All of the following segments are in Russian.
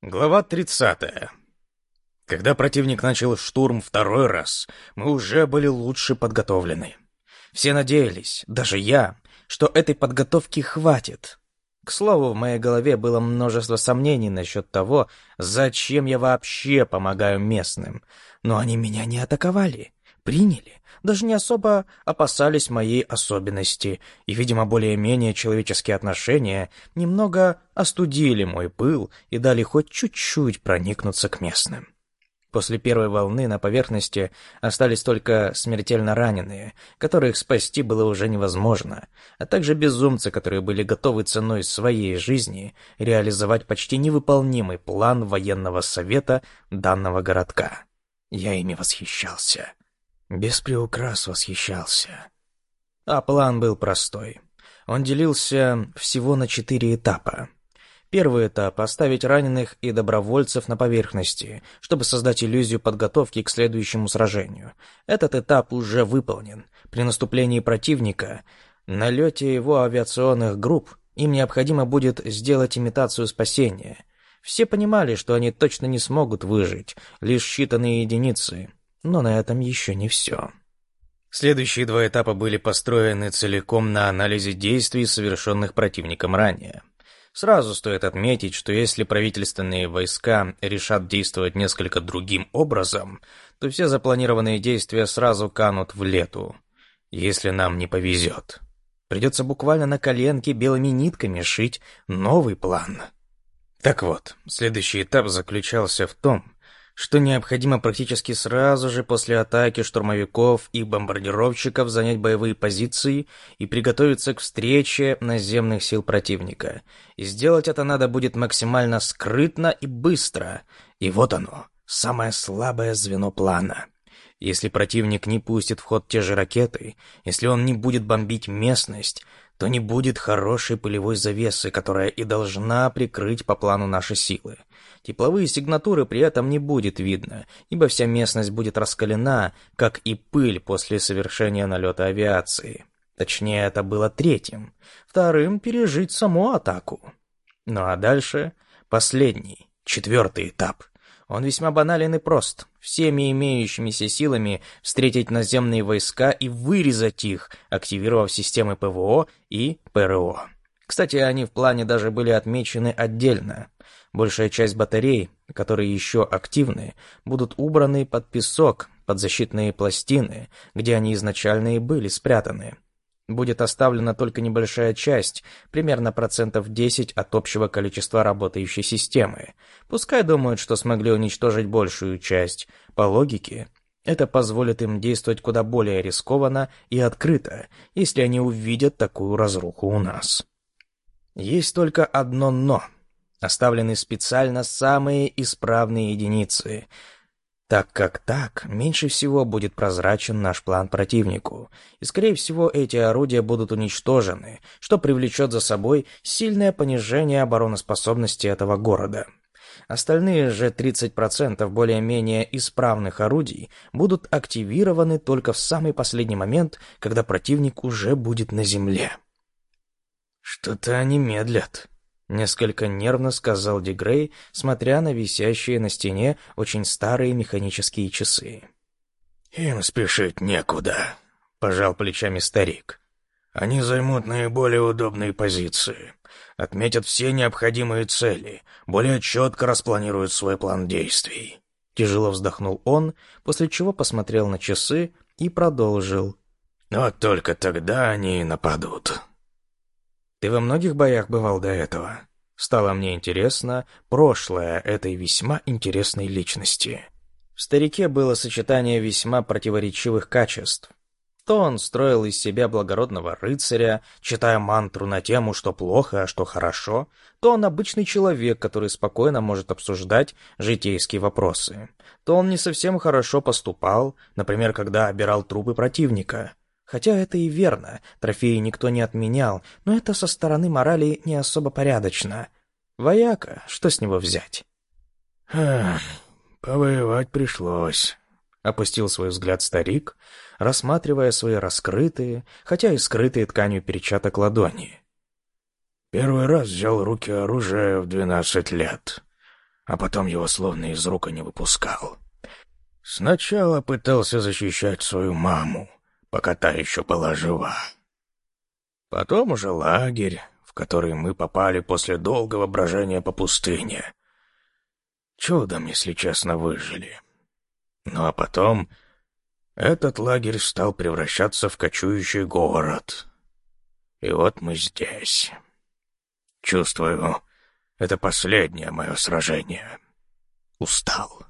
Глава 30. Когда противник начал штурм второй раз, мы уже были лучше подготовлены. Все надеялись, даже я, что этой подготовки хватит. К слову, в моей голове было множество сомнений насчет того, зачем я вообще помогаю местным. Но они меня не атаковали, приняли даже не особо опасались моей особенности, и, видимо, более-менее человеческие отношения немного остудили мой пыл и дали хоть чуть-чуть проникнуться к местным. После первой волны на поверхности остались только смертельно раненые, которых спасти было уже невозможно, а также безумцы, которые были готовы ценой своей жизни реализовать почти невыполнимый план военного совета данного городка. Я ими восхищался. Без приукрас восхищался. А план был простой. Он делился всего на четыре этапа. Первый этап — оставить раненых и добровольцев на поверхности, чтобы создать иллюзию подготовки к следующему сражению. Этот этап уже выполнен. При наступлении противника, налете его авиационных групп, им необходимо будет сделать имитацию спасения. Все понимали, что они точно не смогут выжить, лишь считанные единицы. Но на этом еще не все. Следующие два этапа были построены целиком на анализе действий, совершенных противником ранее. Сразу стоит отметить, что если правительственные войска решат действовать несколько другим образом, то все запланированные действия сразу канут в лету, если нам не повезет. Придется буквально на коленке белыми нитками шить новый план. Так вот, следующий этап заключался в том, что необходимо практически сразу же после атаки штурмовиков и бомбардировщиков занять боевые позиции и приготовиться к встрече наземных сил противника. И сделать это надо будет максимально скрытно и быстро. И вот оно, самое слабое звено плана. Если противник не пустит в ход те же ракеты, если он не будет бомбить местность, то не будет хорошей пылевой завесы, которая и должна прикрыть по плану наши силы. Тепловые сигнатуры при этом не будет видно, ибо вся местность будет раскалена, как и пыль после совершения налета авиации. Точнее, это было третьим. Вторым — пережить саму атаку. Ну а дальше — последний, четвертый этап. Он весьма банален и прост. Всеми имеющимися силами встретить наземные войска и вырезать их, активировав системы ПВО и ПРО. Кстати, они в плане даже были отмечены отдельно. Большая часть батарей, которые еще активны, будут убраны под песок, под защитные пластины, где они изначально и были спрятаны. Будет оставлена только небольшая часть, примерно процентов 10 от общего количества работающей системы. Пускай думают, что смогли уничтожить большую часть. По логике, это позволит им действовать куда более рискованно и открыто, если они увидят такую разруху у нас. Есть только одно «но». Оставлены специально самые исправные единицы, так как так меньше всего будет прозрачен наш план противнику, и, скорее всего, эти орудия будут уничтожены, что привлечет за собой сильное понижение обороноспособности этого города. Остальные же 30% более-менее исправных орудий будут активированы только в самый последний момент, когда противник уже будет на земле. «Что-то они медлят», — несколько нервно сказал Дегрей, смотря на висящие на стене очень старые механические часы. «Им спешить некуда», — пожал плечами старик. «Они займут наиболее удобные позиции, отметят все необходимые цели, более четко распланируют свой план действий». Тяжело вздохнул он, после чего посмотрел на часы и продолжил. «Вот только тогда они и нападут». Ты во многих боях бывал до этого? Стало мне интересно прошлое этой весьма интересной личности. В старике было сочетание весьма противоречивых качеств. То он строил из себя благородного рыцаря, читая мантру на тему, что плохо, а что хорошо, то он обычный человек, который спокойно может обсуждать житейские вопросы. То он не совсем хорошо поступал, например, когда обирал трупы противника. Хотя это и верно, трофеи никто не отменял, но это со стороны морали не особо порядочно. Вояка, что с него взять? «Ах, повоевать пришлось», — опустил свой взгляд старик, рассматривая свои раскрытые, хотя и скрытые тканью перчаток ладони. «Первый раз взял руки оружие в двенадцать лет. а потом его словно из рук не выпускал. Сначала пытался защищать свою маму, пока та еще была жива. Потом уже лагерь, в который мы попали после долгого брожения по пустыне. Чудом, если честно, выжили. Ну а потом этот лагерь стал превращаться в кочующий город. И вот мы здесь. Чувствую, это последнее мое сражение. Устал.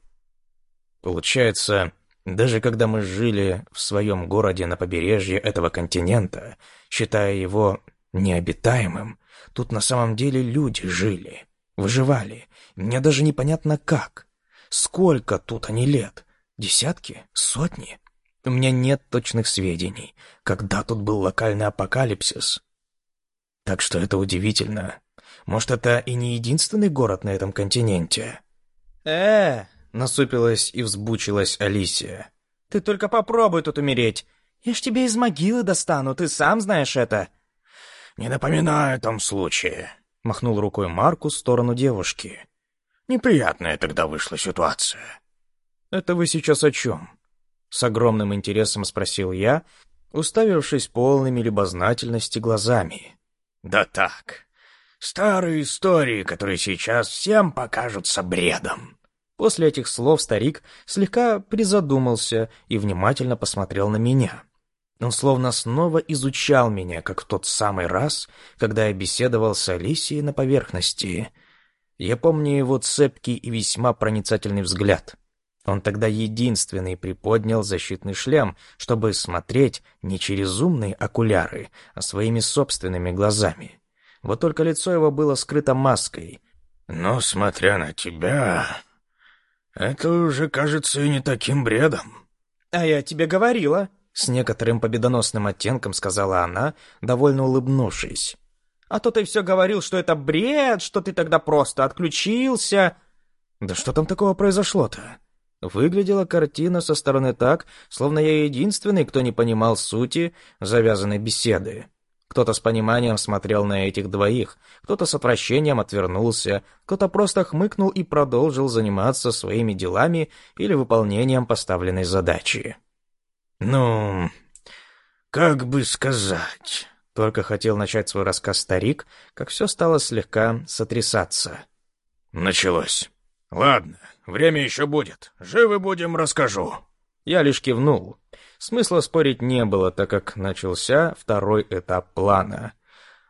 Получается, даже когда мы жили в своем городе на побережье этого континента, считая его необитаемым, тут на самом деле люди жили, выживали. Мне даже непонятно как. Сколько тут они лет? Десятки? Сотни? У меня нет точных сведений, когда тут был локальный апокалипсис. Так что это удивительно. Может, это и не единственный город на этом континенте? э насупилась и взбучилась Алисия. «Ты только попробуй тут умереть. Я ж тебе из могилы достану, ты сам знаешь это». «Не напоминай о том случае», — махнул рукой Маркус в сторону девушки. «Неприятная тогда вышла ситуация». «Это вы сейчас о чем?» С огромным интересом спросил я, уставившись полными любознательности глазами. «Да так, старые истории, которые сейчас всем покажутся бредом». После этих слов старик слегка призадумался и внимательно посмотрел на меня. Он словно снова изучал меня, как в тот самый раз, когда я беседовал с Алисией на поверхности. Я помню его цепкий и весьма проницательный взгляд. Он тогда единственный приподнял защитный шлем, чтобы смотреть не через умные окуляры, а своими собственными глазами. Вот только лицо его было скрыто маской. «Но, смотря на тебя, это уже кажется и не таким бредом. А я тебе говорила, с некоторым победоносным оттенком сказала она, довольно улыбнувшись. А то ты все говорил, что это бред, что ты тогда просто отключился. Да что там такого произошло-то? Выглядела картина со стороны так, словно я единственный, кто не понимал сути завязанной беседы. Кто-то с пониманием смотрел на этих двоих, кто-то с отвращением отвернулся, кто-то просто хмыкнул и продолжил заниматься своими делами или выполнением поставленной задачи. «Ну, как бы сказать...» Только хотел начать свой рассказ старик, как все стало слегка сотрясаться. «Началось. Ладно, время еще будет. Живы будем, расскажу». Я лишь кивнул. Смысла спорить не было, так как начался второй этап плана.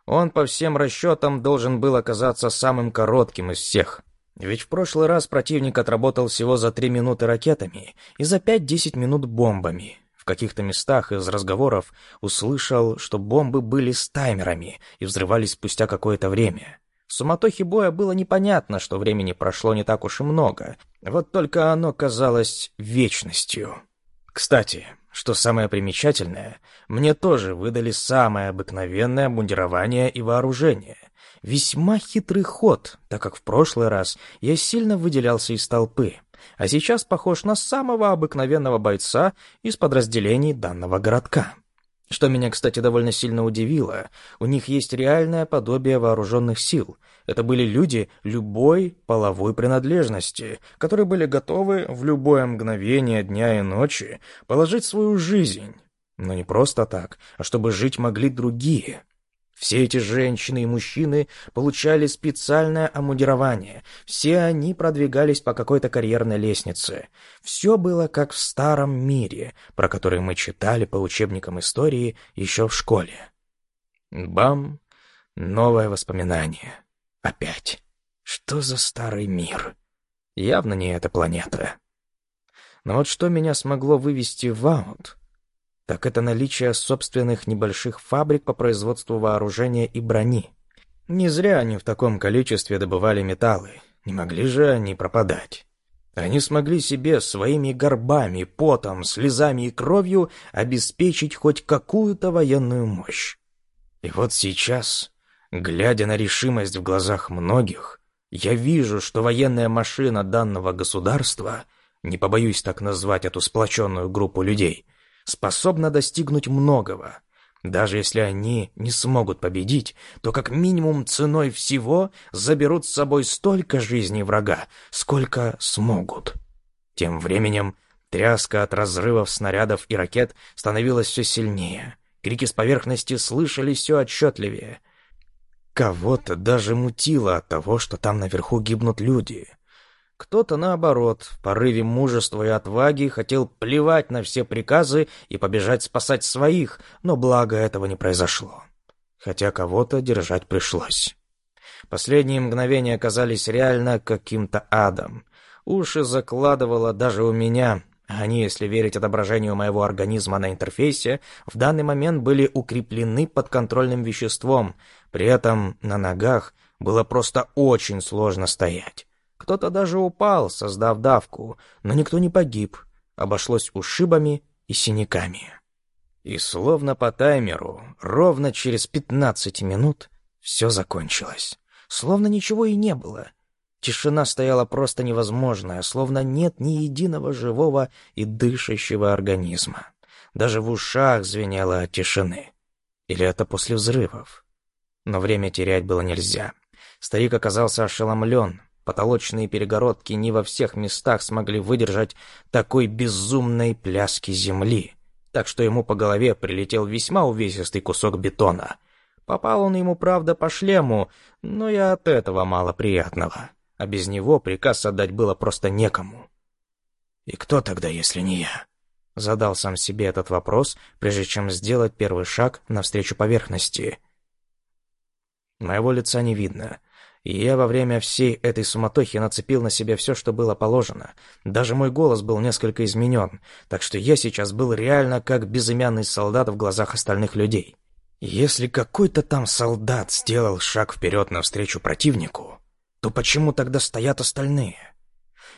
Он по всем расчетам должен был оказаться самым коротким из всех. Ведь в прошлый раз противник отработал всего за три минуты ракетами и за пять-десять минут бомбами. В каких-то местах из разговоров услышал, что бомбы были с таймерами и взрывались спустя какое-то время. В суматохе боя было непонятно, что времени прошло не так уж и много, вот только оно казалось вечностью. Кстати, что самое примечательное, мне тоже выдали самое обыкновенное обмундирование и вооружение. Весьма хитрый ход, так как в прошлый раз я сильно выделялся из толпы, а сейчас похож на самого обыкновенного бойца из подразделений данного городка. Что меня, кстати, довольно сильно удивило, у них есть реальное подобие вооруженных сил. Это были люди любой половой принадлежности, которые были готовы в любое мгновение дня и ночи положить свою жизнь. Но не просто так, а чтобы жить могли другие. Все эти женщины и мужчины получали специальное амудирование. Все они продвигались по какой-то карьерной лестнице. Все было как в старом мире, про который мы читали по учебникам истории еще в школе. Бам! Новое воспоминание. Опять. Что за старый мир? Явно не эта планета. Но вот что меня смогло вывести в аут, так это наличие собственных небольших фабрик по производству вооружения и брони. Не зря они в таком количестве добывали металлы, не могли же они пропадать. Они смогли себе своими горбами, потом, слезами и кровью обеспечить хоть какую-то военную мощь. И вот сейчас, глядя на решимость в глазах многих, я вижу, что военная машина данного государства, не побоюсь так назвать эту сплоченную группу людей — способна достигнуть многого. Даже если они не смогут победить, то как минимум ценой всего заберут с собой столько жизней врага, сколько смогут. Тем временем тряска от разрывов снарядов и ракет становилась все сильнее. Крики с поверхности слышались все отчетливее. Кого-то даже мутило от того, что там наверху гибнут люди. Кто-то, наоборот, в порыве мужества и отваги хотел плевать на все приказы и побежать спасать своих, но благо этого не произошло. Хотя кого-то держать пришлось. Последние мгновения оказались реально каким-то адом. Уши закладывало даже у меня. Они, если верить отображению моего организма на интерфейсе, в данный момент были укреплены подконтрольным веществом. При этом на ногах было просто очень сложно стоять. Кто-то даже упал, создав давку, но никто не погиб. Обошлось ушибами и синяками. И словно по таймеру, ровно через пятнадцать минут все закончилось. Словно ничего и не было. Тишина стояла просто невозможная, словно нет ни единого живого и дышащего организма. Даже в ушах звенело от тишины. Или это после взрывов? Но время терять было нельзя. Старик оказался ошеломлен, Потолочные перегородки не во всех местах смогли выдержать такой безумной пляски земли, так что ему по голове прилетел весьма увесистый кусок бетона. Попал он ему, правда, по шлему, но и от этого мало приятного. А без него приказ отдать было просто некому. «И кто тогда, если не я?» Задал сам себе этот вопрос, прежде чем сделать первый шаг навстречу поверхности. Моего лица не видно — и я во время всей этой суматохи нацепил на себя все, что было положено. Даже мой голос был несколько изменен, так что я сейчас был реально как безымянный солдат в глазах остальных людей. Если какой-то там солдат сделал шаг вперед навстречу противнику, то почему тогда стоят остальные?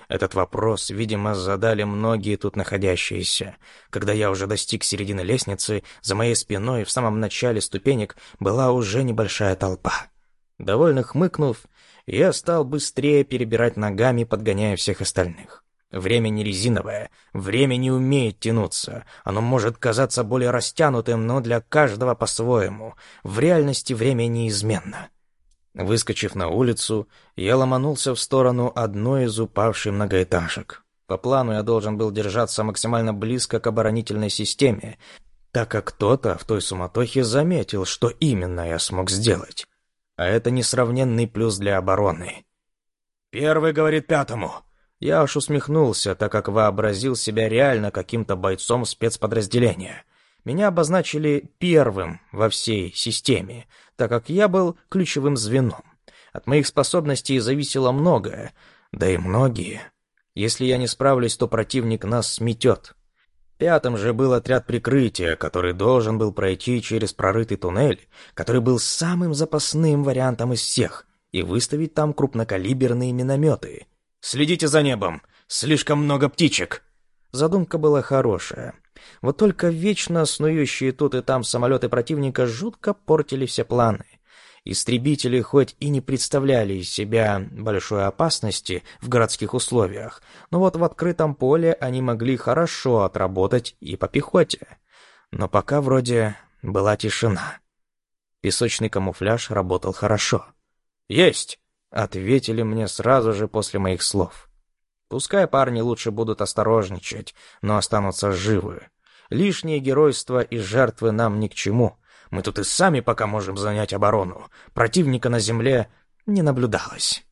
Этот вопрос, видимо, задали многие тут находящиеся. Когда я уже достиг середины лестницы, за моей спиной в самом начале ступенек была уже небольшая толпа. Довольно хмыкнув, я стал быстрее перебирать ногами, подгоняя всех остальных. Время не резиновое, время не умеет тянуться. Оно может казаться более растянутым, но для каждого по-своему. В реальности время неизменно. Выскочив на улицу, я ломанулся в сторону одной из упавших многоэтажек. По плану я должен был держаться максимально близко к оборонительной системе, так как кто-то в той суматохе заметил, что именно я смог сделать а это несравненный плюс для обороны. «Первый говорит пятому». Я аж усмехнулся, так как вообразил себя реально каким-то бойцом спецподразделения. Меня обозначили первым во всей системе, так как я был ключевым звеном. От моих способностей зависело многое, да и многие. Если я не справлюсь, то противник нас сметет. Пятым же был отряд прикрытия, который должен был пройти через прорытый туннель, который был самым запасным вариантом из всех, и выставить там крупнокалиберные минометы. «Следите за небом! Слишком много птичек!» Задумка была хорошая. Вот только вечно снующие тут и там самолеты противника жутко портили все планы. Истребители хоть и не представляли из себя большой опасности в городских условиях, но вот в открытом поле они могли хорошо отработать и по пехоте. Но пока вроде была тишина. Песочный камуфляж работал хорошо. «Есть!» — ответили мне сразу же после моих слов. Пускай парни лучше будут осторожничать, но останутся живы. Лишнее геройство и жертвы нам ни к чему. Мы тут и сами пока можем занять оборону. Противника на земле не наблюдалось.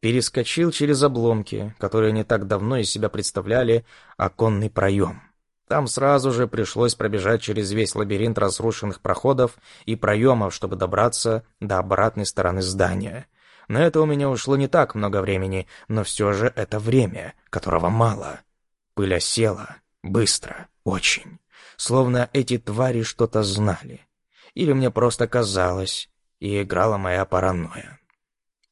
Перескочил через обломки, которые не так давно из себя представляли оконный проем. Там сразу же пришлось пробежать через весь лабиринт разрушенных проходов и проемов, чтобы добраться до обратной стороны здания. На это у меня ушло не так много времени, но все же это время, которого мало. Пыль осела. Быстро. Очень словно эти твари что-то знали. Или мне просто казалось, и играла моя паранойя.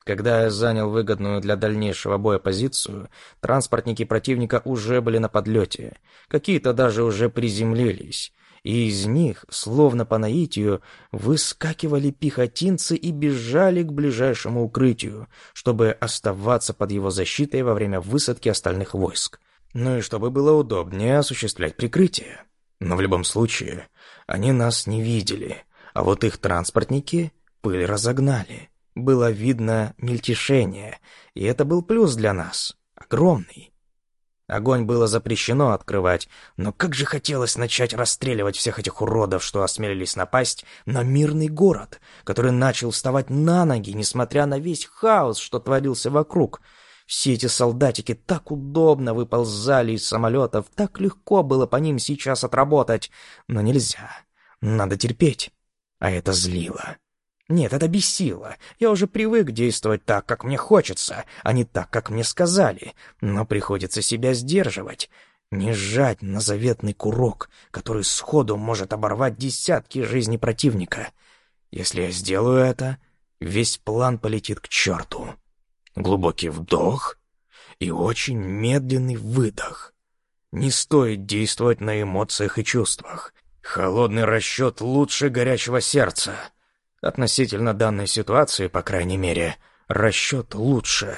Когда я занял выгодную для дальнейшего боя позицию, транспортники противника уже были на подлете, какие-то даже уже приземлились, и из них, словно по наитию, выскакивали пехотинцы и бежали к ближайшему укрытию, чтобы оставаться под его защитой во время высадки остальных войск. Ну и чтобы было удобнее осуществлять прикрытие. Но в любом случае, Они нас не видели, а вот их транспортники пыль разогнали. Было видно мельтешение, и это был плюс для нас, огромный. Огонь было запрещено открывать, но как же хотелось начать расстреливать всех этих уродов, что осмелились напасть на мирный город, который начал вставать на ноги, несмотря на весь хаос, что творился вокруг. Все эти солдатики так удобно выползали из самолетов, так легко было по ним сейчас отработать. Но нельзя. Надо терпеть. А это злило. Нет, это бесило. Я уже привык действовать так, как мне хочется, а не так, как мне сказали. Но приходится себя сдерживать. Не сжать на заветный курок, который сходу может оборвать десятки жизней противника. Если я сделаю это, весь план полетит к черту. Глубокий вдох и очень медленный выдох. Не стоит действовать на эмоциях и чувствах. Холодный расчет лучше горячего сердца. Относительно данной ситуации, по крайней мере, расчет лучше.